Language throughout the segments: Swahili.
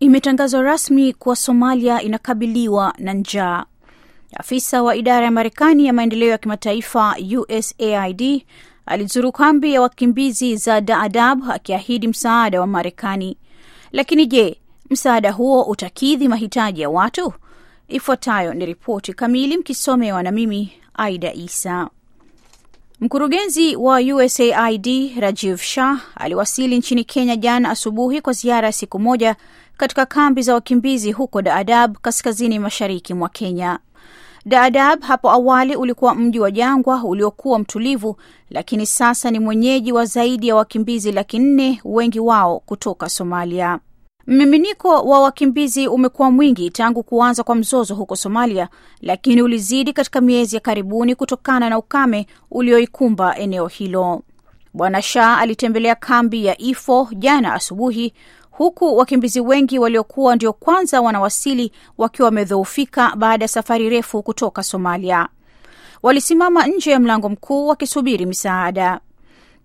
Imetangazwa rasmi kuwa Somalia inakabiliwa na njaa. Afisa wa idara ya Marekani ya maendeleo ya kimataifa USAID alizuru kambi ya wakimbizi za Dadaab akiahidi msaada wa Marekani. Lakini je, msaada huo utakidhi mahitaji ya watu? Ifuatayo ni ripoti kamili, mkisomewa na mimi Aida Isa. Mkurugenzi wa USAID Rajiv Shah aliwasili nchini Kenya jana asubuhi kwa ziara ya siku moja katika kambi za wakimbizi huko Daadab, kaskazini mashariki mwa Kenya. Daadab hapo awali ulikuwa mji wa jangwa uliokuwa mtulivu, lakini sasa ni mwenyeji wa zaidi ya wakimbizi laki nne, wengi wao kutoka Somalia. Mmiminiko wa wakimbizi umekuwa mwingi tangu kuanza kwa mzozo huko Somalia, lakini ulizidi katika miezi ya karibuni kutokana na ukame ulioikumba eneo hilo. Bwana Shah alitembelea kambi ya Ifo jana asubuhi, huku wakimbizi wengi waliokuwa ndio kwanza wanawasili wakiwa wamedhoofika baada ya safari refu kutoka Somalia. Walisimama nje ya mlango mkuu wakisubiri misaada.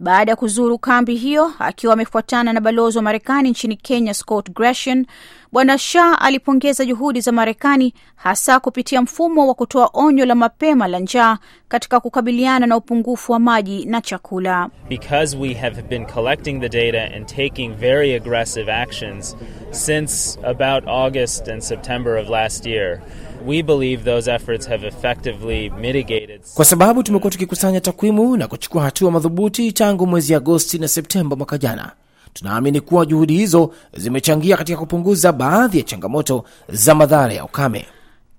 Baada ya kuzuru kambi hiyo akiwa amefuatana na balozi wa Marekani nchini Kenya, Scott Gratian, Bwana Shah alipongeza juhudi za Marekani hasa kupitia mfumo wa kutoa onyo la mapema la njaa katika kukabiliana na upungufu wa maji na chakula. Because we have been collecting the data and taking very aggressive actions since about August and September of last year. We believe those efforts have effectively mitigated. Kwa sababu tumekuwa tukikusanya takwimu na kuchukua hatua madhubuti tangu mwezi Agosti na Septemba mwaka jana, tunaamini kuwa juhudi hizo zimechangia katika kupunguza baadhi ya changamoto za madhara ya ukame.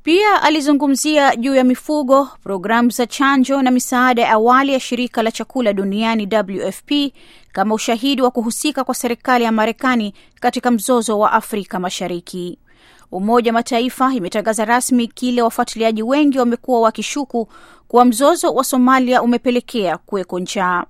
Pia alizungumzia juu ya mifugo, programu za chanjo na misaada ya awali ya shirika la chakula duniani WFP kama ushahidi wa kuhusika kwa serikali ya Marekani katika mzozo wa Afrika Mashariki. Umoja wa Mataifa imetangaza rasmi kile wafuatiliaji wengi wamekuwa wakishuku kuwa mzozo wa Somalia umepelekea kuweko njaa.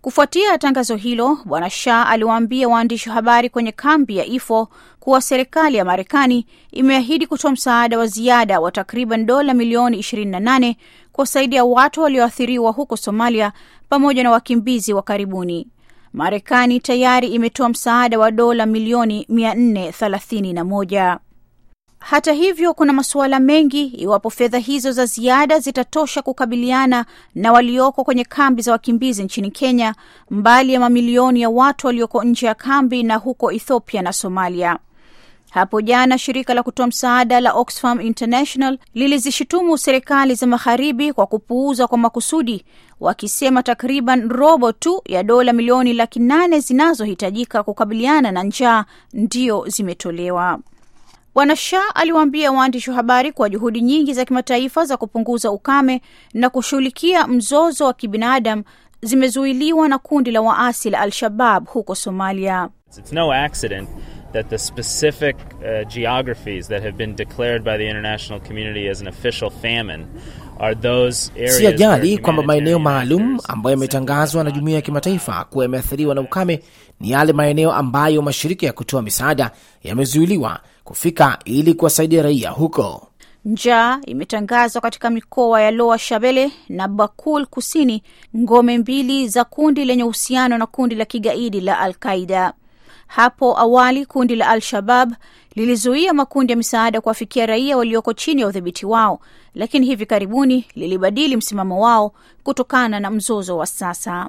Kufuatia tangazo hilo, Bwana Shah aliwaambia waandishi wa habari kwenye kambi ya Ifo kuwa serikali ya Marekani imeahidi kutoa msaada wa ziada wa takriban dola milioni 28 kuwasaidia watu walioathiriwa huko Somalia pamoja na wakimbizi wa karibuni. Marekani tayari imetoa msaada wa dola milioni 431. Hata hivyo kuna masuala mengi iwapo fedha hizo za ziada zitatosha kukabiliana na walioko kwenye kambi za wakimbizi nchini Kenya, mbali ya mamilioni ya watu walioko nje ya kambi na huko Ethiopia na Somalia. Hapo jana shirika la kutoa msaada la Oxfam International lilizishutumu serikali za magharibi kwa kupuuza kwa makusudi, wakisema takriban robo tu ya dola milioni laki nane zinazohitajika kukabiliana na njaa ndio zimetolewa. Bwana Shah aliwaambia waandishi wa habari kwa juhudi nyingi za kimataifa za kupunguza ukame na kushughulikia mzozo wa kibinadamu zimezuiliwa na kundi la waasi la Al-Shabab huko Somalia. It's no accident that the specific uh, geographies that have been declared by the international community as an official famine are those areas Si ajali kwamba maeneo maalum ambayo yametangazwa na jumuiya ya kimataifa kuwa yameathiriwa na ukame ni yale maeneo ambayo mashirika ya kutoa misaada yamezuiliwa kufika ili kuwasaidia raia huko. Njaa imetangazwa katika mikoa ya Loa Shabele na Bakul Kusini, ngome mbili za kundi lenye uhusiano na kundi la kigaidi la Al Qaida. Hapo awali kundi la Al-Shabab lilizuia makundi ya misaada kuwafikia raia walioko chini ya udhibiti wao, lakini hivi karibuni lilibadili msimamo wao kutokana na mzozo wa sasa.